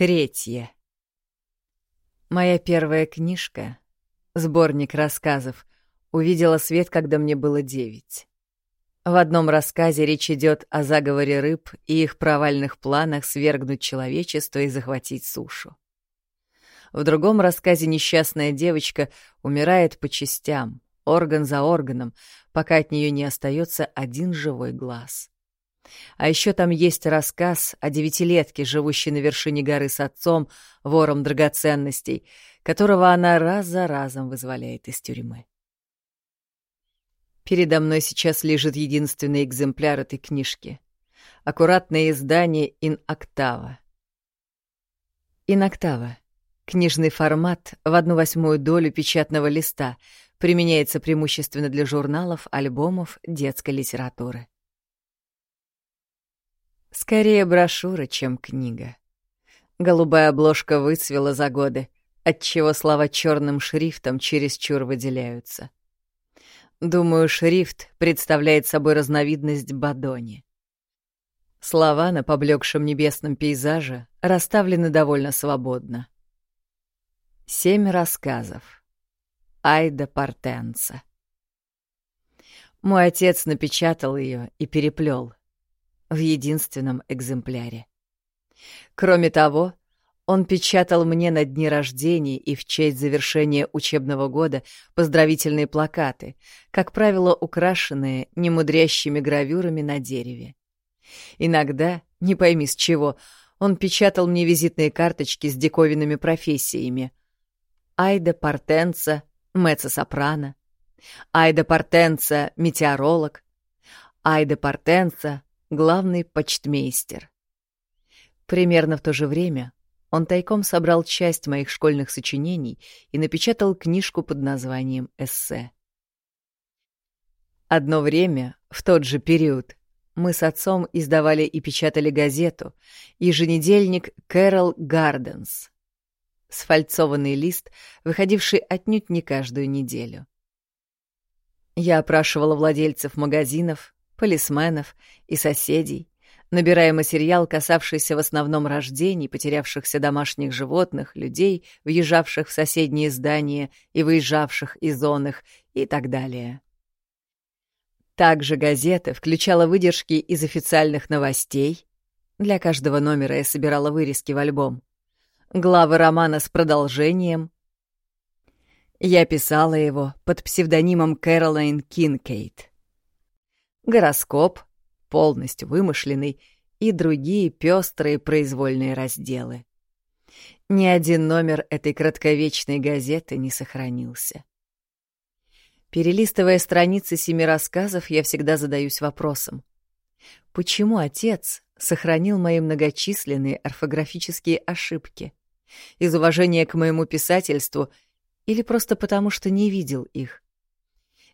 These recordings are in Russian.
Третье. Моя первая книжка, сборник рассказов, увидела свет, когда мне было девять. В одном рассказе речь идет о заговоре рыб и их провальных планах свергнуть человечество и захватить сушу. В другом рассказе несчастная девочка умирает по частям, орган за органом, пока от нее не остается один живой глаз. А еще там есть рассказ о девятилетке, живущей на вершине горы с отцом, вором драгоценностей, которого она раз за разом вызволяет из тюрьмы. Передо мной сейчас лежит единственный экземпляр этой книжки. Аккуратное издание «Ин-Октава». «Ин-Октава» — книжный формат в одну восьмую долю печатного листа, применяется преимущественно для журналов, альбомов, детской литературы. Скорее брошюра, чем книга. Голубая обложка выцвела за годы, отчего слова черным шрифтом чересчур выделяются. Думаю, шрифт представляет собой разновидность бадони. Слова на поблекшем небесном пейзаже расставлены довольно свободно. Семь рассказов. Айда Портенца. Мой отец напечатал ее и переплел — в единственном экземпляре. Кроме того, он печатал мне на дни рождения и в честь завершения учебного года поздравительные плакаты, как правило, украшенные немудрящими гравюрами на дереве. Иногда, не пойми с чего, он печатал мне визитные карточки с диковинными профессиями. Айда Портенца, меццо-сопрано. Айда Портенца — метеоролог. Айда Портенца главный почтмейстер. Примерно в то же время он тайком собрал часть моих школьных сочинений и напечатал книжку под названием «Эссе». Одно время, в тот же период, мы с отцом издавали и печатали газету, еженедельник «Кэрол Гарденс», сфальцованный лист, выходивший отнюдь не каждую неделю. Я опрашивала владельцев магазинов, полисменов и соседей, набирая материал, касавшийся в основном рождений, потерявшихся домашних животных, людей, въезжавших в соседние здания и выезжавших из зон их и так далее. Также газета включала выдержки из официальных новостей. Для каждого номера я собирала вырезки в альбом. Главы романа с продолжением. Я писала его под псевдонимом Кэролайн Кинкейт гороскоп, полностью вымышленный, и другие пестрые произвольные разделы. Ни один номер этой кратковечной газеты не сохранился. Перелистывая страницы семи рассказов, я всегда задаюсь вопросом. Почему отец сохранил мои многочисленные орфографические ошибки? Из уважения к моему писательству или просто потому, что не видел их?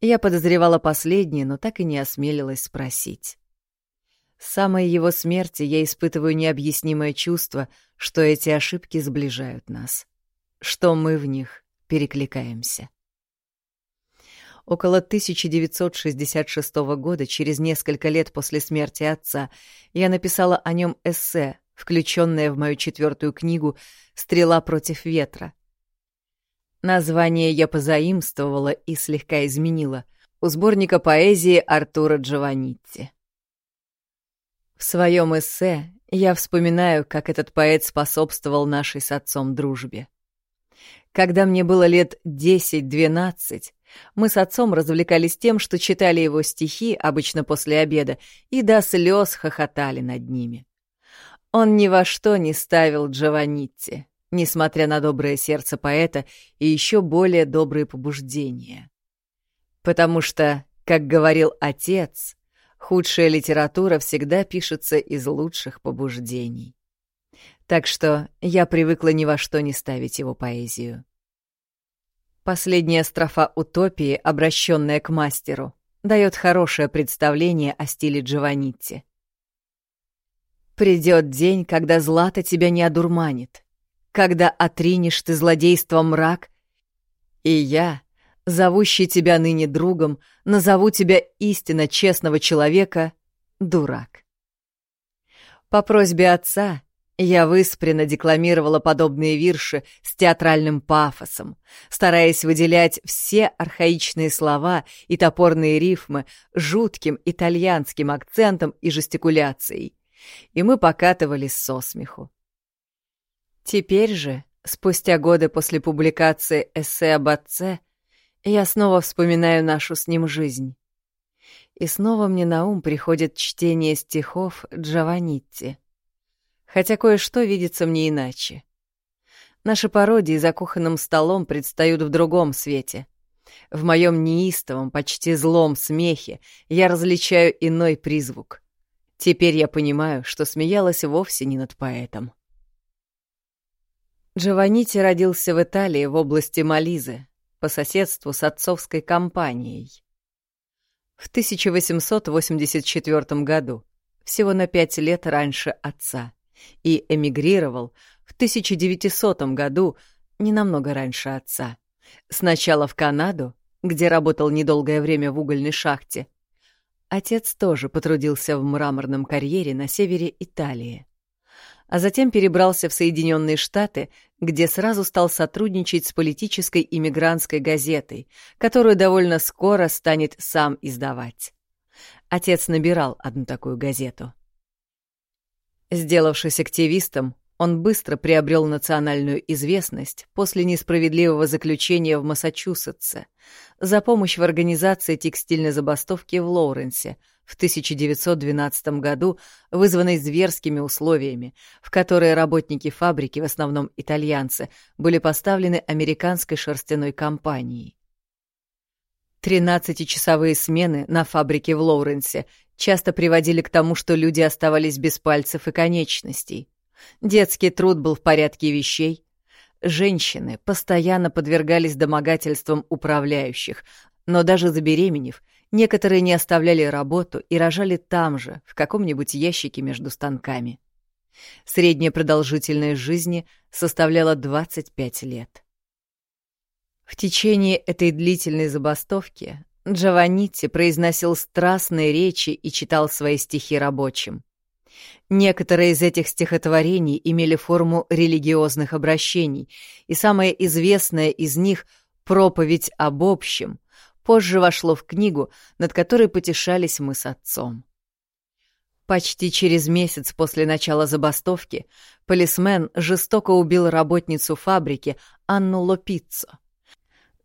Я подозревала последнее, но так и не осмелилась спросить. С самой его смерти я испытываю необъяснимое чувство, что эти ошибки сближают нас, что мы в них перекликаемся. Около 1966 года, через несколько лет после смерти отца, я написала о нем эссе, включенное в мою четвертую книгу «Стрела против ветра», Название я позаимствовала и слегка изменила у сборника поэзии Артура Джованнитти. В своем эссе я вспоминаю, как этот поэт способствовал нашей с отцом дружбе. Когда мне было лет 10-12, мы с отцом развлекались тем, что читали его стихи, обычно после обеда, и до слез хохотали над ними. Он ни во что не ставил Джованнитти, несмотря на доброе сердце поэта и еще более добрые побуждения. Потому что, как говорил отец, худшая литература всегда пишется из лучших побуждений. Так что я привыкла ни во что не ставить его поэзию. Последняя строфа «Утопии», обращенная к мастеру, дает хорошее представление о стиле Джованнитти. «Придет день, когда злато тебя не одурманит, когда отринешь ты злодейство мрак, и я, зовущий тебя ныне другом, назову тебя истинно честного человека, дурак. По просьбе отца Я выспренно декламировала подобные вирши с театральным пафосом, стараясь выделять все архаичные слова и топорные рифмы жутким итальянским акцентом и жестикуляцией. И мы покатывались со смеху. Теперь же, спустя годы после публикации эссе об отце, я снова вспоминаю нашу с ним жизнь. И снова мне на ум приходит чтение стихов Джованнитти — хотя кое-что видится мне иначе. Наши пародии за кухонным столом предстают в другом свете. В моем неистовом, почти злом смехе я различаю иной призвук. Теперь я понимаю, что смеялась вовсе не над поэтом. Джованнити родился в Италии в области Мализы, по соседству с отцовской компанией. В 1884 году, всего на пять лет раньше отца и эмигрировал в 1900 году, не намного раньше отца. Сначала в Канаду, где работал недолгое время в угольной шахте. Отец тоже потрудился в мраморном карьере на севере Италии. А затем перебрался в Соединенные Штаты, где сразу стал сотрудничать с политической иммигрантской газетой, которую довольно скоро станет сам издавать. Отец набирал одну такую газету — Сделавшись активистом, он быстро приобрел национальную известность после несправедливого заключения в Массачусетсе за помощь в организации текстильной забастовки в Лоуренсе в 1912 году, вызванной зверскими условиями, в которые работники фабрики, в основном итальянцы, были поставлены американской шерстяной компанией. Тринадцатичасовые смены на фабрике в Лоуренсе часто приводили к тому, что люди оставались без пальцев и конечностей. Детский труд был в порядке вещей. Женщины постоянно подвергались домогательствам управляющих, но даже забеременев, некоторые не оставляли работу и рожали там же, в каком-нибудь ящике между станками. Средняя продолжительность жизни составляла 25 лет. В течение этой длительной забастовки Джованнити произносил страстные речи и читал свои стихи рабочим. Некоторые из этих стихотворений имели форму религиозных обращений, и самое известное из них «Проповедь об общем» позже вошло в книгу, над которой потешались мы с отцом. Почти через месяц после начала забастовки полисмен жестоко убил работницу фабрики Анну Лопиццо.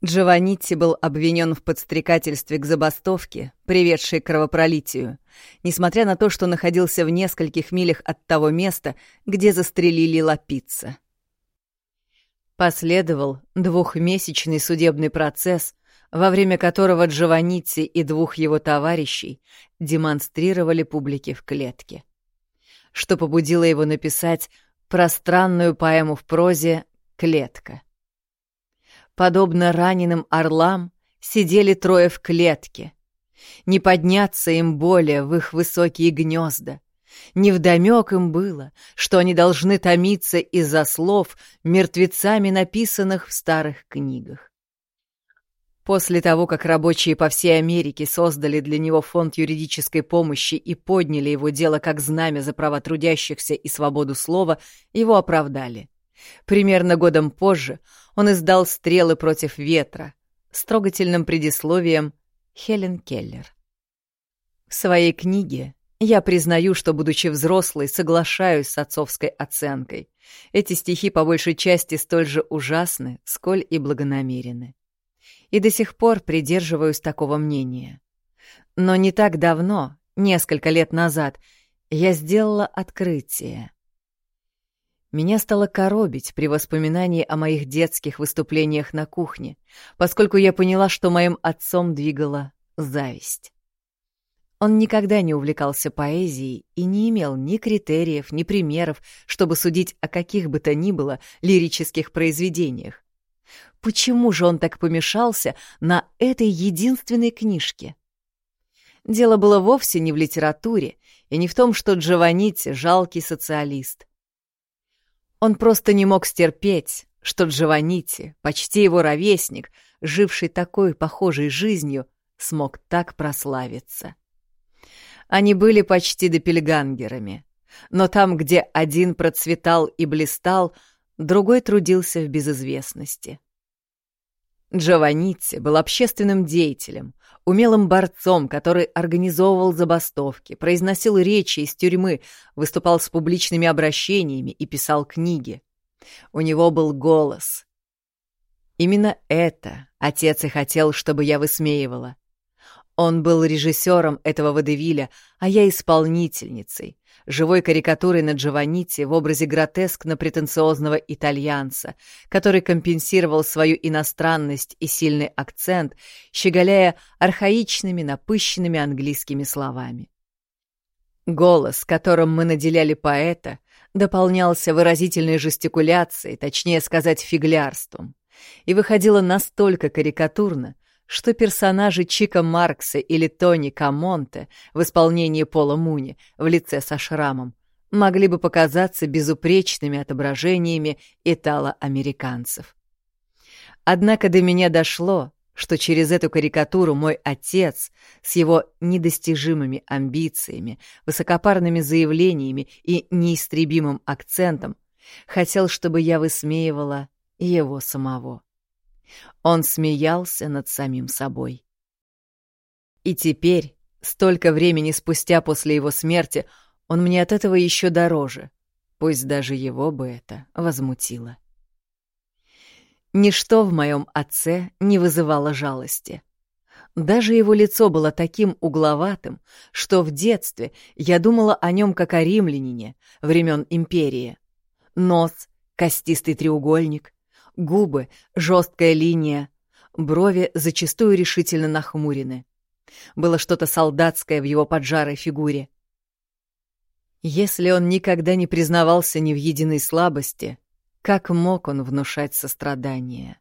Джованнитти был обвинен в подстрекательстве к забастовке, приведшей к кровопролитию, несмотря на то, что находился в нескольких милях от того места, где застрелили Лапица. Последовал двухмесячный судебный процесс, во время которого Джованнитти и двух его товарищей демонстрировали публике в клетке, что побудило его написать пространную поэму в прозе «Клетка». Подобно раненым орлам, сидели трое в клетке. Не подняться им более в их высокие гнезда. Невдомек им было, что они должны томиться из-за слов, мертвецами написанных в старых книгах. После того, как рабочие по всей Америке создали для него фонд юридической помощи и подняли его дело как знамя за права трудящихся и свободу слова, его оправдали. Примерно годом позже он издал «Стрелы против ветра» с трогательным предисловием Хелен Келлер. В своей книге я признаю, что, будучи взрослой, соглашаюсь с отцовской оценкой. Эти стихи по большей части столь же ужасны, сколь и благонамерены. И до сих пор придерживаюсь такого мнения. Но не так давно, несколько лет назад, я сделала открытие. Меня стало коробить при воспоминании о моих детских выступлениях на кухне, поскольку я поняла, что моим отцом двигала зависть. Он никогда не увлекался поэзией и не имел ни критериев, ни примеров, чтобы судить о каких бы то ни было лирических произведениях. Почему же он так помешался на этой единственной книжке? Дело было вовсе не в литературе и не в том, что Джованнити — жалкий социалист. Он просто не мог стерпеть, что Джованнити, почти его ровесник, живший такой похожей жизнью, смог так прославиться. Они были почти допельгангерами. но там, где один процветал и блистал, другой трудился в безызвестности. Джованнити был общественным деятелем, умелым борцом, который организовывал забастовки, произносил речи из тюрьмы, выступал с публичными обращениями и писал книги. У него был голос. Именно это отец и хотел, чтобы я высмеивала. Он был режиссером этого водевиля, а я исполнительницей, живой карикатурой на Джованнити в образе гротескно-претенциозного итальянца, который компенсировал свою иностранность и сильный акцент, щеголяя архаичными, напыщенными английскими словами. Голос, которым мы наделяли поэта, дополнялся выразительной жестикуляцией, точнее сказать, фиглярством, и выходило настолько карикатурно, что персонажи Чика Маркса или Тони Камонте в исполнении Пола Муни в лице со шрамом могли бы показаться безупречными отображениями итало-американцев. Однако до меня дошло, что через эту карикатуру мой отец с его недостижимыми амбициями, высокопарными заявлениями и неистребимым акцентом хотел, чтобы я высмеивала его самого. Он смеялся над самим собой. И теперь, столько времени спустя после его смерти, он мне от этого еще дороже, пусть даже его бы это возмутило. Ничто в моем отце не вызывало жалости. Даже его лицо было таким угловатым, что в детстве я думала о нем как о римлянине времен империи. Нос, костистый треугольник, губы, жесткая линия, брови зачастую решительно нахмурены. Было что-то солдатское в его поджарой фигуре. Если он никогда не признавался ни в единой слабости, как мог он внушать сострадание?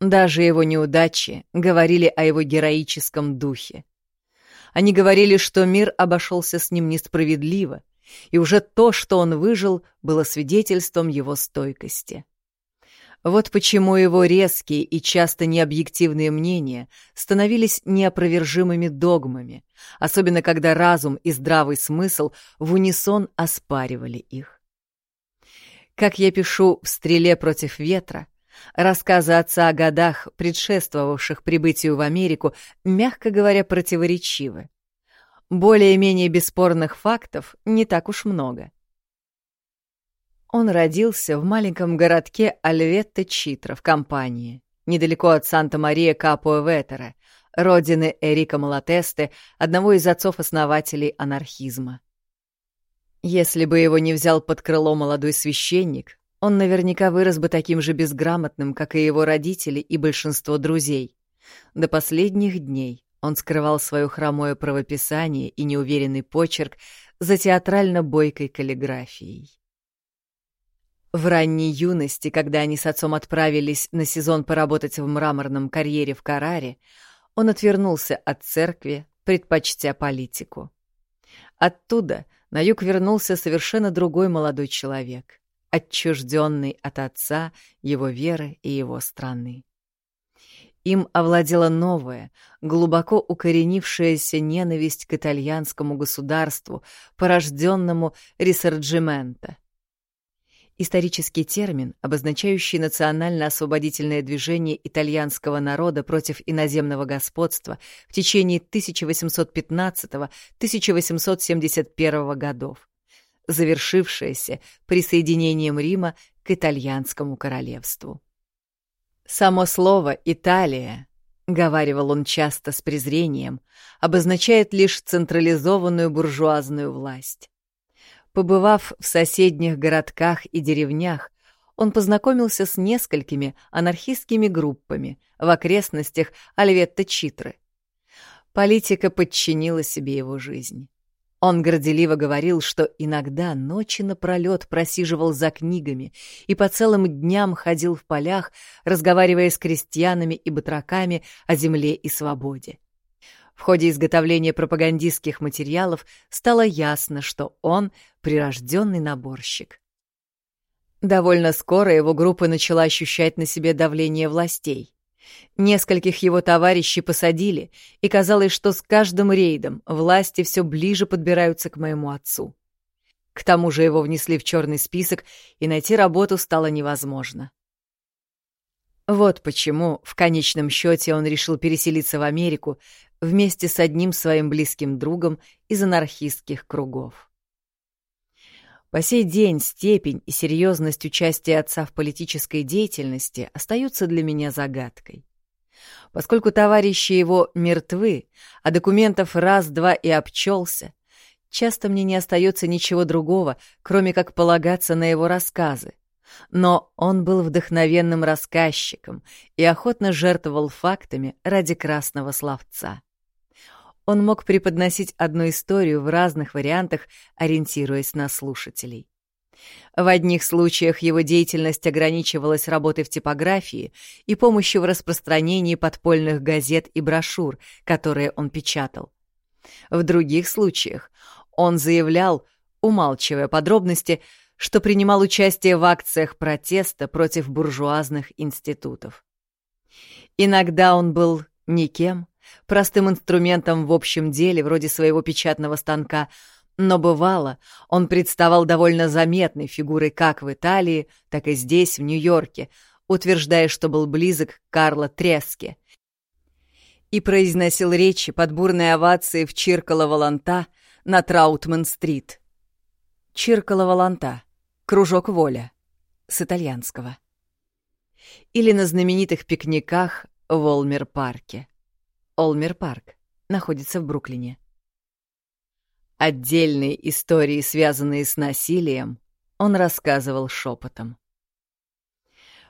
Даже его неудачи говорили о его героическом духе. Они говорили, что мир обошелся с ним несправедливо, и уже то, что он выжил, было свидетельством его стойкости. Вот почему его резкие и часто необъективные мнения становились неопровержимыми догмами, особенно когда разум и здравый смысл в унисон оспаривали их. Как я пишу в «Стреле против ветра», рассказы отца о годах, предшествовавших прибытию в Америку, мягко говоря, противоречивы. Более-менее бесспорных фактов не так уж много. Он родился в маленьком городке Альветте-Читро в Кампании, недалеко от Санта-Мария Капуэ-Ветера, родины Эрика Малатесте, одного из отцов-основателей анархизма. Если бы его не взял под крыло молодой священник, он наверняка вырос бы таким же безграмотным, как и его родители и большинство друзей. До последних дней он скрывал свое хромое правописание и неуверенный почерк за театрально-бойкой каллиграфией. В ранней юности, когда они с отцом отправились на сезон поработать в мраморном карьере в Караре, он отвернулся от церкви, предпочтя политику. Оттуда на юг вернулся совершенно другой молодой человек, отчужденный от отца, его веры и его страны. Им овладела новая, глубоко укоренившаяся ненависть к итальянскому государству, порожденному ресорджимента — исторический термин, обозначающий национально-освободительное движение итальянского народа против иноземного господства в течение 1815-1871 годов, завершившееся присоединением Рима к итальянскому королевству. Само слово «Италия», — говаривал он часто с презрением, обозначает лишь централизованную буржуазную власть. Побывав в соседних городках и деревнях, он познакомился с несколькими анархистскими группами в окрестностях Альветта-Читры. Политика подчинила себе его жизнь. Он горделиво говорил, что иногда ночи напролет просиживал за книгами и по целым дням ходил в полях, разговаривая с крестьянами и батраками о земле и свободе. В ходе изготовления пропагандистских материалов стало ясно, что он — прирожденный наборщик. Довольно скоро его группа начала ощущать на себе давление властей. Нескольких его товарищей посадили, и казалось, что с каждым рейдом власти все ближе подбираются к моему отцу. К тому же его внесли в черный список, и найти работу стало невозможно. Вот почему в конечном счете он решил переселиться в Америку вместе с одним своим близким другом из анархистских кругов. По сей день степень и серьезность участия отца в политической деятельности остаются для меня загадкой. Поскольку товарищи его мертвы, а документов раз-два и обчелся, часто мне не остается ничего другого, кроме как полагаться на его рассказы. Но он был вдохновенным рассказчиком и охотно жертвовал фактами ради красного словца. Он мог преподносить одну историю в разных вариантах, ориентируясь на слушателей. В одних случаях его деятельность ограничивалась работой в типографии и помощью в распространении подпольных газет и брошюр, которые он печатал. В других случаях он заявлял, умалчивая подробности, что принимал участие в акциях протеста против буржуазных институтов. Иногда он был никем, простым инструментом в общем деле, вроде своего печатного станка, но бывало, он представал довольно заметной фигурой как в Италии, так и здесь, в Нью-Йорке, утверждая, что был близок к Карло Треске, и произносил речи под бурные овации в Чиркало-Волонта на Траутман-стрит. Чиркало-Волонта. Кружок воля. С итальянского. Или на знаменитых пикниках в Олмер-парке. Олмер-парк находится в Бруклине. Отдельные истории, связанные с насилием, он рассказывал шепотом.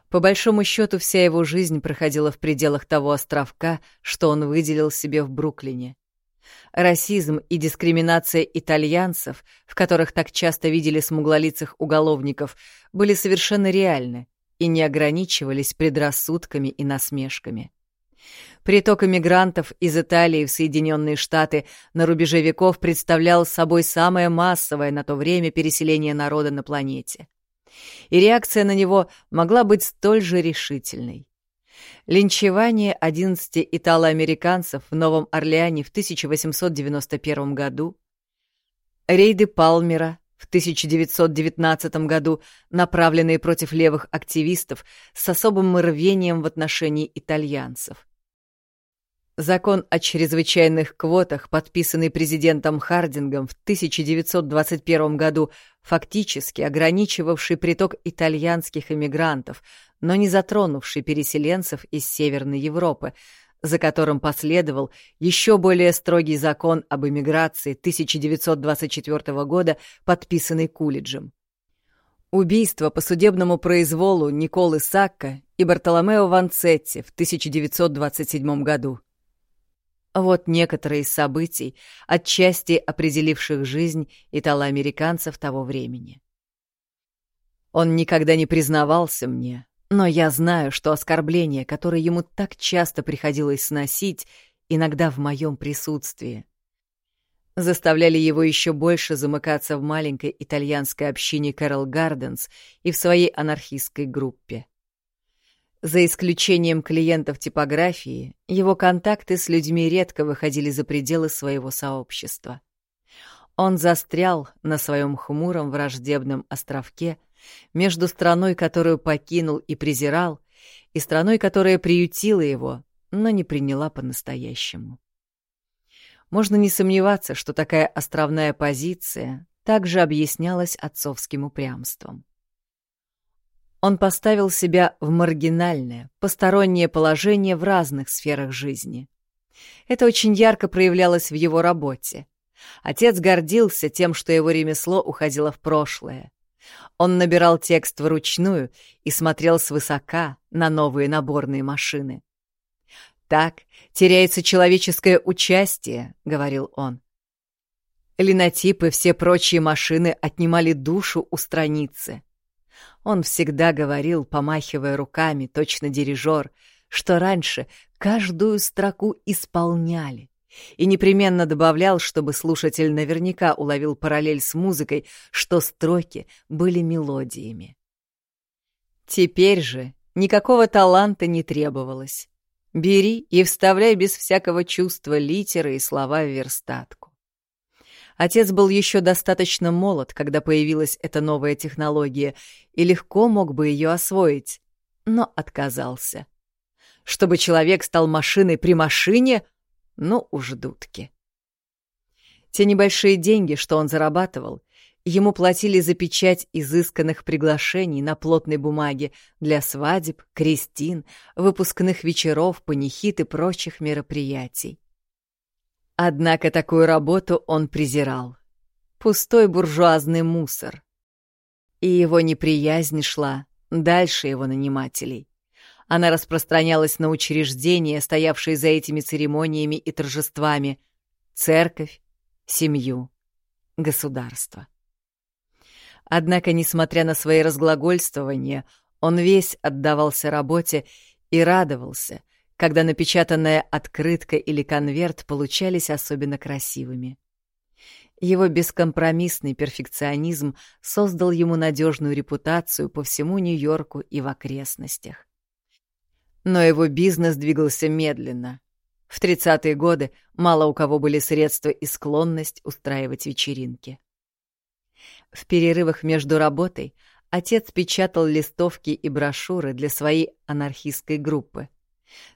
По большому счету, вся его жизнь проходила в пределах того островка, что он выделил себе в Бруклине. Расизм и дискриминация итальянцев, в которых так часто видели смуглолицых уголовников, были совершенно реальны и не ограничивались предрассудками и насмешками. Приток эмигрантов из Италии в Соединенные Штаты на рубеже веков представлял собой самое массовое на то время переселение народа на планете. И реакция на него могла быть столь же решительной. Линчевание 11 итало-американцев в Новом Орлеане в 1891 году, рейды Палмера в 1919 году, направленные против левых активистов с особым рвением в отношении итальянцев. Закон о чрезвычайных квотах, подписанный президентом Хардингом в 1921 году, фактически ограничивавший приток итальянских эмигрантов, но не затронувший переселенцев из Северной Европы, за которым последовал еще более строгий закон об эмиграции 1924 года, подписанный Кулиджем. Убийство по судебному произволу Николы Сакка и Бартоломео Ванцетти в 1927 году. Вот некоторые из событий, отчасти определивших жизнь итало-американцев того времени. Он никогда не признавался мне, но я знаю, что оскорбления, которые ему так часто приходилось сносить, иногда в моем присутствии, заставляли его еще больше замыкаться в маленькой итальянской общине Кэрол Гарденс и в своей анархистской группе. За исключением клиентов типографии, его контакты с людьми редко выходили за пределы своего сообщества. Он застрял на своем хмуром враждебном островке между страной, которую покинул и презирал, и страной, которая приютила его, но не приняла по-настоящему. Можно не сомневаться, что такая островная позиция также объяснялась отцовским упрямством. Он поставил себя в маргинальное, постороннее положение в разных сферах жизни. Это очень ярко проявлялось в его работе. Отец гордился тем, что его ремесло уходило в прошлое. Он набирал текст вручную и смотрел свысока на новые наборные машины. «Так теряется человеческое участие», — говорил он. Линотипы и все прочие машины отнимали душу у страницы. Он всегда говорил, помахивая руками, точно дирижер, что раньше каждую строку исполняли, и непременно добавлял, чтобы слушатель наверняка уловил параллель с музыкой, что строки были мелодиями. Теперь же никакого таланта не требовалось. Бери и вставляй без всякого чувства литеры и слова в верстатку. Отец был еще достаточно молод, когда появилась эта новая технология, и легко мог бы ее освоить, но отказался. Чтобы человек стал машиной при машине, ну уж дудки. Те небольшие деньги, что он зарабатывал, ему платили за печать изысканных приглашений на плотной бумаге для свадеб, крестин, выпускных вечеров, панихид и прочих мероприятий. Однако такую работу он презирал. Пустой буржуазный мусор. И его неприязнь шла дальше его нанимателей. Она распространялась на учреждения, стоявшие за этими церемониями и торжествами, церковь, семью, государство. Однако, несмотря на свои разглагольствования, он весь отдавался работе и радовался, когда напечатанная открытка или конверт получались особенно красивыми. Его бескомпромиссный перфекционизм создал ему надежную репутацию по всему Нью-Йорку и в окрестностях. Но его бизнес двигался медленно. В 30-е годы мало у кого были средства и склонность устраивать вечеринки. В перерывах между работой отец печатал листовки и брошюры для своей анархистской группы.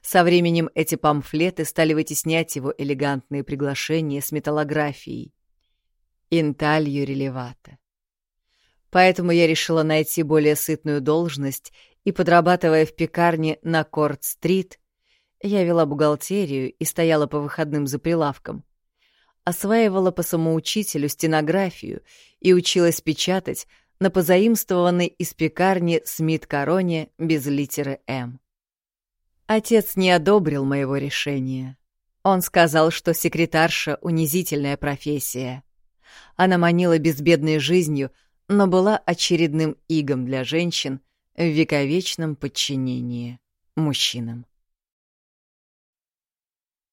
Со временем эти памфлеты стали вытеснять его элегантные приглашения с металлографией. Инталью релевата. Поэтому я решила найти более сытную должность и, подрабатывая в пекарне на Корт-стрит, я вела бухгалтерию и стояла по выходным за прилавком. Осваивала по самоучителю стенографию и училась печатать на позаимствованной из пекарни Смит-Короне без литеры «М». Отец не одобрил моего решения. Он сказал, что секретарша — унизительная профессия. Она манила безбедной жизнью, но была очередным игом для женщин в вековечном подчинении мужчинам.